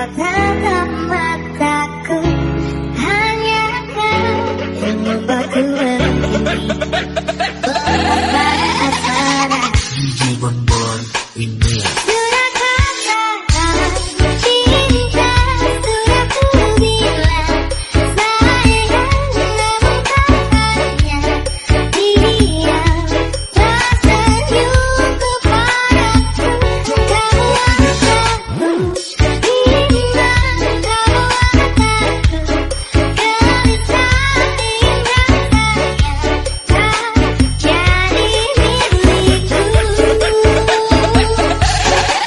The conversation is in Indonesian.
Kau mataku Hanya kau yang membuatku berhenti Pada